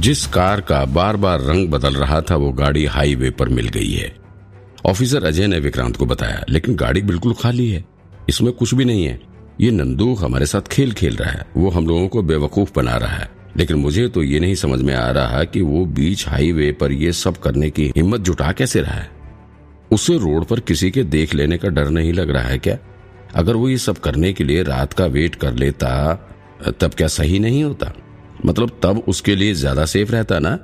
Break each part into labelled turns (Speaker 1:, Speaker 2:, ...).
Speaker 1: जिस कार का बार बार रंग बदल रहा था, वो गाड़ी हाईवे पर मिल गई है। ऑफिसर अजय ने विक्रांत को बताया, लेकिन गाड़ी बिल्कुल खाली है। इसमें कुछ भी नहीं है। ये नंदू हमारे साथ खेल खेल रहा है। वो हम लोगों को बेवकूफ़ बना रहा है। लेकिन मुझे तो ये नहीं समझ में आ रहा कि वो बीच हाईवे पर ये सब करने की हिम्मत जुटा कैसे रहा है। उसे रोड पर किसी के देख लेने का डर नहीं लग रहा है क्या? अगर वो ये सब करने के लिए रात का वेट कर लेता, तब क्या सही नहीं होता? मतलब तब उसके लिए ज़्यादा सेफ़ रहता ना।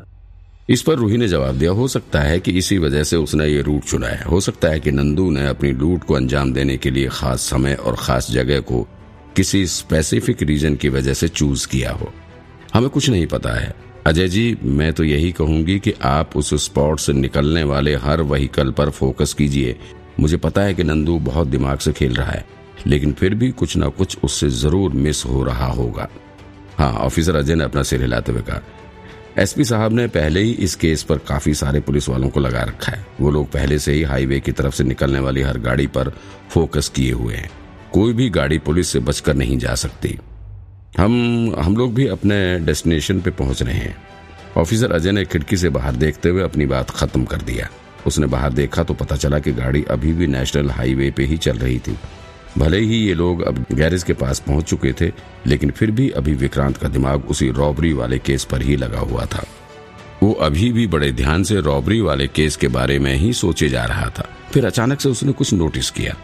Speaker 1: इस पर रूही ने जवाब दिया, हो सकता है कि इसी वजह से उसने ये रूट चुना है। हो सकता है कि नंदू ने अपनी लूट को अंजाम देने के लिए खास समय और खास जगह को किसी स्पेसिफिक रीजन की वजह से चूज़ किया हो। हमें कुछ नहीं पता है। अजय जी, मैं तो यही कहूँगी कि आप उस स्पॉट से निकलने वाले हर वहीकल पर फोकस कीजिए। मुझे पता है कि नंदू बहुत दिमाग से खेल रहा है, लेकिन फिर भी कुछ ना कुछ उससे ज़रूर मिस हो रहा होगा। हाँ ऑफिसर अजय ने अपना सिर हिलाते हुए कहा, एसपी साहब ने पहले ही इस केस पर काफ़ी सारे पुलिस वालों को लगा रखा है। वो लोग पहले से ही हाईवे की तरफ़ से निकलने वाली हर गाड़ी पर फोकस किए हुए हैं। कोई भी गाड़ी पुलिस से बचकर नहीं जा सकती। हम हम लोग भी अपने डेस्टिनेशन पे पहुँच रहे हैं। ऑफिसर अजय ने खिड़की से बाहर देखते हुए अपनी बात खत्म कर दिया। उसने बाहर देखा तो पता चला कि गाड़ी अभी भी नेशनल हाईवे पे ही चल रही थी। भले ही ये लोग अब गैरेज के पास पहुँच चुके थे, लेकिन फिर भी अभी विक्रांत का दिमाग उसी रॉबरी वाले केस पर ही लगा हुआ था। वो अभी भी बड़े ध्यान से रॉबरी वाले केस के बारे में ही सोचे जा रहा था। फिर अचानक से उसने कुछ नोटिस किया।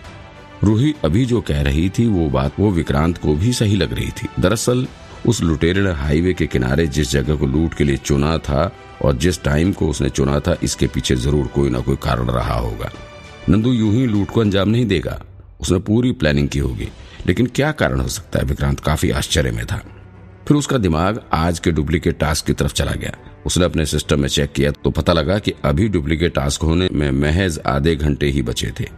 Speaker 1: रूही अभी जो कह रही थी, वो बात वो विक्रांत को भी सही लग रही थी। दरअसल, उस लुटेरे ने हाईवे के किनारे जिस जगह को लूट के लिए चुना था और जिस टाइम को उसने चुना था, इसके पीछे ज़रूर कोई ना कोई कारण रहा होगा। नंदू यूँ ही लूट को अंजाम नहीं देगा। उसने पूरी प्लानिंग की होगी। लेकिन क्या कारण हो सकता है? विक्रांत काफ़ी आश्चर्य में था। फिर उसका दिमाग आज के डुप्लीकेट टास्क की तरफ़ चला गया। उसने अपने सिस्टम में चेक किया तो पता लगा कि अभी डुप्लीकेट टास्क होने में महज आधे घंटे ही बचे थे।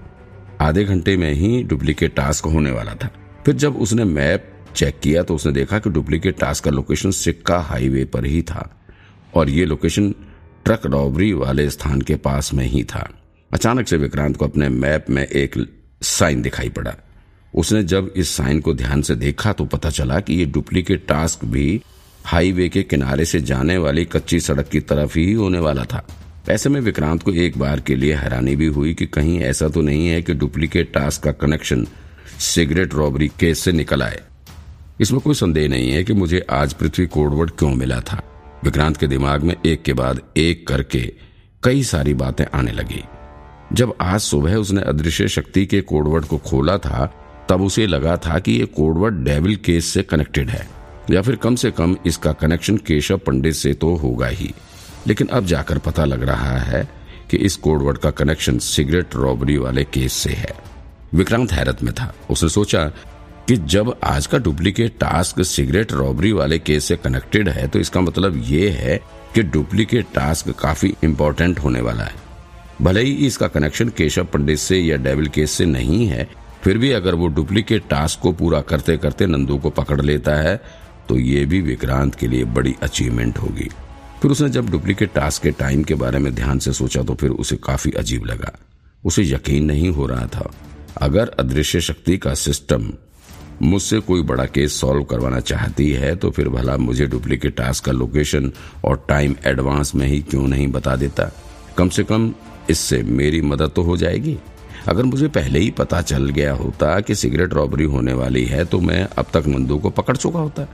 Speaker 1: आधे घंटे में ही डुप्लीकेट टास्क होने वाला था। फिर जब उसने मैप चेक किया तो उसने देखा कि डुप्लीकेट टास्क का लोकेशन सिक्का हाईवे पर ही था और ये लोकेशन ट्रक रॉबरी वाले स्थान के पास में ही था। अचानक से विक्रांत को अपने मैप में एक साइन दिखाई पड़ा। उसने जब इस साइन को ध्यान से देखा तो पता चला कि ये डुप्लीकेट टास्क भी हाईवे के किनारे से जाने वाली कच्ची सड़क की तरफ़ ही होने वाला था। ऐसे में विक्रांत को एक बार के लिए हैरानी भी हुई कि कहीं ऐसा तो नहीं है कि डुप्लीकेट टास्क का कनेक्शन सिगरेट रॉबरी केस से निकल आए। इसमें कोई संदेह नहीं है कि मुझे आज पृथ्वी कोडवर्ड क्यों मिला था। विक्रांत के दिमाग में एक के बाद एक करके कई सारी बातें आने लगी। जब आज सुबह उसने अदृश्य शक्ति के कोडवर्ड को खोला था, तब उसे लगा था कि ये कोडवर्ड डेविल केस से कनेक्टेड है, या फिर कम से कम इसका कनेक्शन केशव पंडित से तो होगा ही। लेकिन अब जाकर पता लग रहा है कि इस कोडवर्ड का कनेक्शन सिगरेट रॉबरी वाले केस से है। विक्रांत हैरत में था। उसने सोचा कि जब आज का डुप्लीकेट टास्क सिगरेट रॉबरी वाले केस से कनेक्टेड है तो इसका मतलब ये है कि डुप्लीकेट टास्क काफ़ी इम्पोर्टेंट होने वाला है। भले ही इसका कनेक्शन केशव पंडित से या डेविल केस से नहीं है, फिर भी अगर वो डुप्लीकेट टास्क को पूरा करते करते नंदू को पकड़ लेता है तो ये भी विक्रांत के लिए बड़ी अचीवमेंट होगी। फिर उसने जब डुप्लीकेट टास्क के टाइम के बारे में ध्यान से सोचा तो फिर उसे काफ़ी अजीब लगा। उसे यकीन नहीं हो रहा था। अगर अदृश्य शक्ति का सिस्टम मुझसे कोई बड़ा केस सॉल्व करवाना चाहती है तो फिर भला मुझे डुप्लीकेट टास्क का लोकेशन और टाइम एडवांस में ही क्यों नहीं बता देता? कम से कम इससे मेरी मदद तो हो जाएगी। अगर मुझे पहले ही पता चल गया होता कि सिगरेट रॉबरी होने वाली है तो मैं अब तक नंदू को पकड़ चुका होता।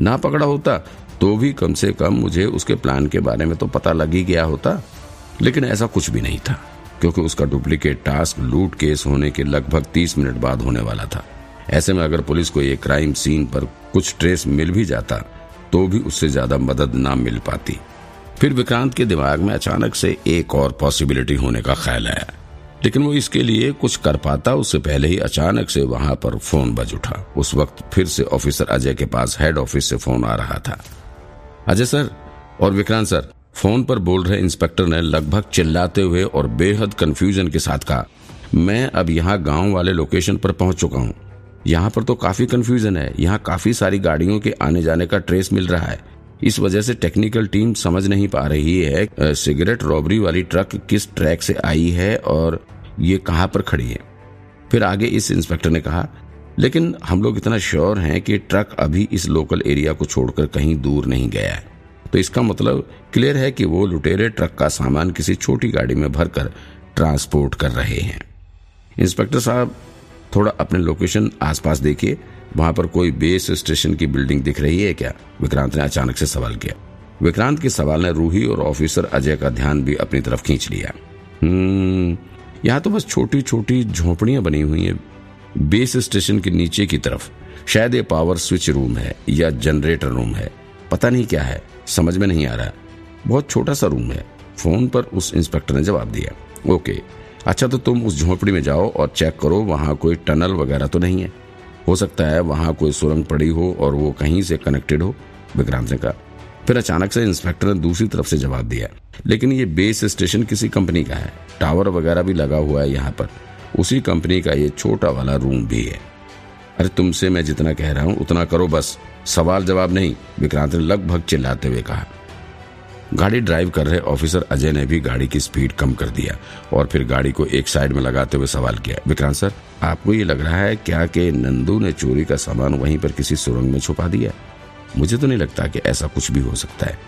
Speaker 1: ना पकड़ा होता तो भी कम से कम मुझे उसके प्लान के बारे में तो पता लग ही गया होता। लेकिन ऐसा कुछ भी नहीं था, क्योंकि उसका डुप्लीकेट टास्क लूट केस होने के लगभग तीस मिनट बाद होने वाला था। ऐसे में अगर पुलिस को ये क्राइम सीन पर कुछ ट्रेस मिल भी जाता तो भी उससे ज़्यादा मदद ना मिल पाती। फिर विक्रांत के दिमाग में अचानक से एक और पॉसिबिलिटी होने का ख्याल आया। लेकिन वो इसके लिए कुछ कर पाता, उससे पहले ही अचानक से वहाँ पर फ़ोन बज उठा। उस वक्त फिर से ऑफिसर अजय के पास हेड ऑफ़िस से फ़ोन आ रहा था। अजय सर और विक्रांत सर, फ़ोन पर बोल रहे इंस्पेक्टर ने लगभग चिल्लाते हुए और बेहद कंफ्यूजन के साथ कहा, मैं अब यहाँ गाँव वाले लोकेशन पर पहुँच चुका हूँ। यहाँ पर तो काफ़ी कंफ्यूजन है। यहाँ काफ़ी सारी गाड़ियों के आने जाने का ट्रेस मिल रहा है। इस वजह से टेक्निकल टीम समझ नहीं पा रही है सिगरेट रॉबरी वाली ट्रक किस ट्रैक से आई है और ये कहाँ पर खड़ी है। फिर आगे इस इंस्पेक्टर ने कहा, लेकिन हम लोग इतना श्योर हैं कि ट्रक अभी इस लोकल एरिया को छोड़कर कहीं दूर नहीं गया है। तो इसका मतलब क्लियर है कि वो लुटेरे ट्रक का सामान किसी छोटी गाड़ी में भरकर ट्रांसपोर्ट कर रहे हैं। इंस्पेक्टर साहब, थोड़ा अपने लोकेशन आसपास देखिए। वहाँ पर कोई बेस स्टेशन की बिल्डिंग दिख रही है क्या? विक्रांत ने अचानक से सवाल किया। विक्रांत के सवाल ने रूही और ऑफिसर अजय का ध्यान भी अपनी तरफ़ खींच लिया। हम्म यहाँ तो बस छोटी छोटी झोपड़ियाँ बनी हुई है। बेस स्टेशन के नीचे की तरफ़ शायद ये पावर स्विच रूम है या जनरेटर रूम है। पता नहीं क्या है, समझ में नहीं आ रहा। बहुत छोटा सा रूम है। फ़ोन पर उस इंस्पेक्टर ने जवाब दिया। ओके अच्छा तो तुम उस झोपड़ी में जाओ और चेक करो, वहाँ कोई टनल वगैरह तो नहीं है। हो सकता है वहाँ कोई सुरंग पड़ी हो और वो कहीं से कनेक्टेड हो, विक्रांत ने कहा। फिर अचानक से इंस्पेक्टर ने दूसरी तरफ़ से जवाब दिया। लेकिन ये बेस स्टेशन किसी कंपनी का है। टावर वगैरह भी लगा हुआ है यहाँ पर। उसी कंपनी का ये छोटा वाला रूम भी है। अरे तुमसे मैं जितना कह रहा हूँ, उतना करो बस। सवाल जवाब नहीं, विक्रांत ने लगभग चिल्लाते हुए कहा। गाड़ी ड्राइव कर रहे ऑफिसर अजय ने भी गाड़ी की स्पीड कम कर दिया और फिर गाड़ी को एक साइड में लगाते हुए सवाल किया, विक्रांत सर, आपको ये लग रहा है क्या कि नंदू ने चोरी का सामान वहीं पर किसी सुरंग में छुपा दिया? मुझे तो नहीं लगता कि ऐसा कुछ भी हो सकता है।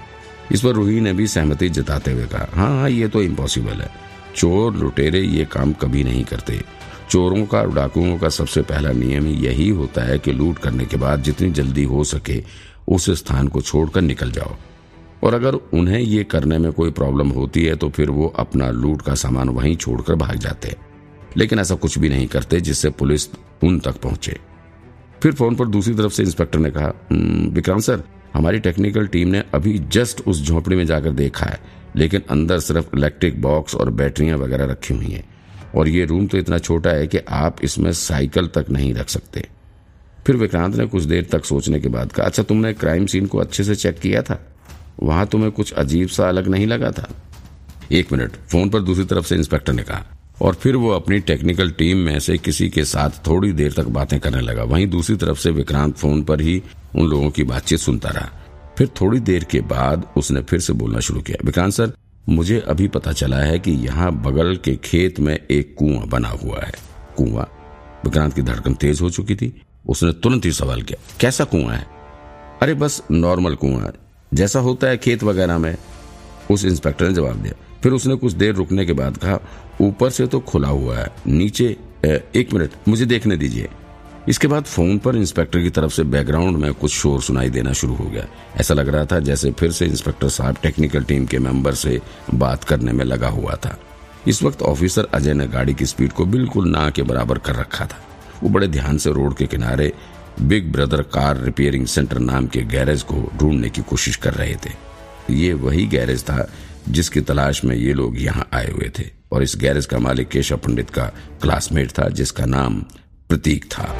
Speaker 1: इस पर रूही ने भी सहमति जताते हुए कहा हाँ हाँ ये तो इम्पॉसिबल है। चोर लुटेरे ये काम कभी नहीं करते। चोरों का, डाकुओं का सबसे पहला नियम यही होता है कि लूट करने के बाद जितनी जल्दी हो सके उस स्थान को छोड़कर निकल जाओ। और अगर उन्हें ये करने में कोई प्रॉब्लम होती है तो फिर वो अपना लूट का सामान वहीं छोड़कर भाग जाते लेकिन ऐसा कुछ भी नहीं करते जिससे पुलिस उन तक पहुँचे। फिर फ़ोन पर दूसरी तरफ़ से इंस्पेक्टर ने कहा हम्म, विक्रांत सर हमारी टेक्निकल टीम ने अभी जस्ट उस झोपड़ी में जाकर देखा है लेकिन अंदर सिर्फ़ इलेक्ट्रिक बॉक्स और बैटरियाँ वगैरह रखी हुई हैं। और ये रूम तो इतना छोटा है कि आप इसमें साइकिल तक नहीं रख सकते। फिर विक्रांत ने कुछ देर तक सोचने के बाद कहा अच्छा तुमने क्राइम सीन को अच्छे से चेक किया था? वहाँ तुम्हें कुछ अजीब सा अलग नहीं लगा था? एक मिनट, फ़ोन पर दूसरी तरफ़ से इंस्पेक्टर ने कहा। और फिर वो अपनी टेक्निकल टीम में से किसी के साथ थोड़ी देर तक बातें करने लगा। वहीं दूसरी तरफ़ से विक्रांत फ़ोन पर ही उन लोगों की बातचीत सुनता रहा। फिर थोड़ी देर के बाद उसने फिर से बोलना शुरू किया। विक्रांत सर, मुझे अभी पता चला है कि यहाँ बगल के खेत में एक कुआँ बना हुआ है। कुआँ? विक्रांत की धड़कन तेज हो चुकी थी। उसने तुरंत ही सवाल किया, कैसा कुआँ है? अरे बस नॉर्मल कुआँ जैसा होता है खेत वगैरह में, उस इंस्पेक्टर ने जवाब दिया। फिर उसने कुछ देर रुकने के बाद कहा, ऊपर से तो खुला हुआ है, नीचे एक मिनट, मुझे देखने दीजिए। इसके बाद फ़ोन पर इंस्पेक्टर की तरफ़ से बैकग्राउंड में कुछ शोर सुनाई देना शुरू हो गया। ऐसा लग रहा था जैसे फिर से इंस्पेक्टर साहब टेक्निकल टीम के मेंबर से बात करने में लगा हुआ था। इस वक्त ऑफिसर अजय ने गाड़ी की स्पीड को बिल्कुल ना के बराबर कर रखा था। वो बड़े ध्यान से रोड के किनारे big brother car repairing centre नाम के गैरेज को ढूँढने की कोशिश कर रहे थे। ये वही गैरेज था जिसकी तलाश में ये लोग यहाँ आए हुए थे। और इस गैरेज का मालिक केशव पंडित का क्लासमेट था, जिसका नाम प्रतीक था।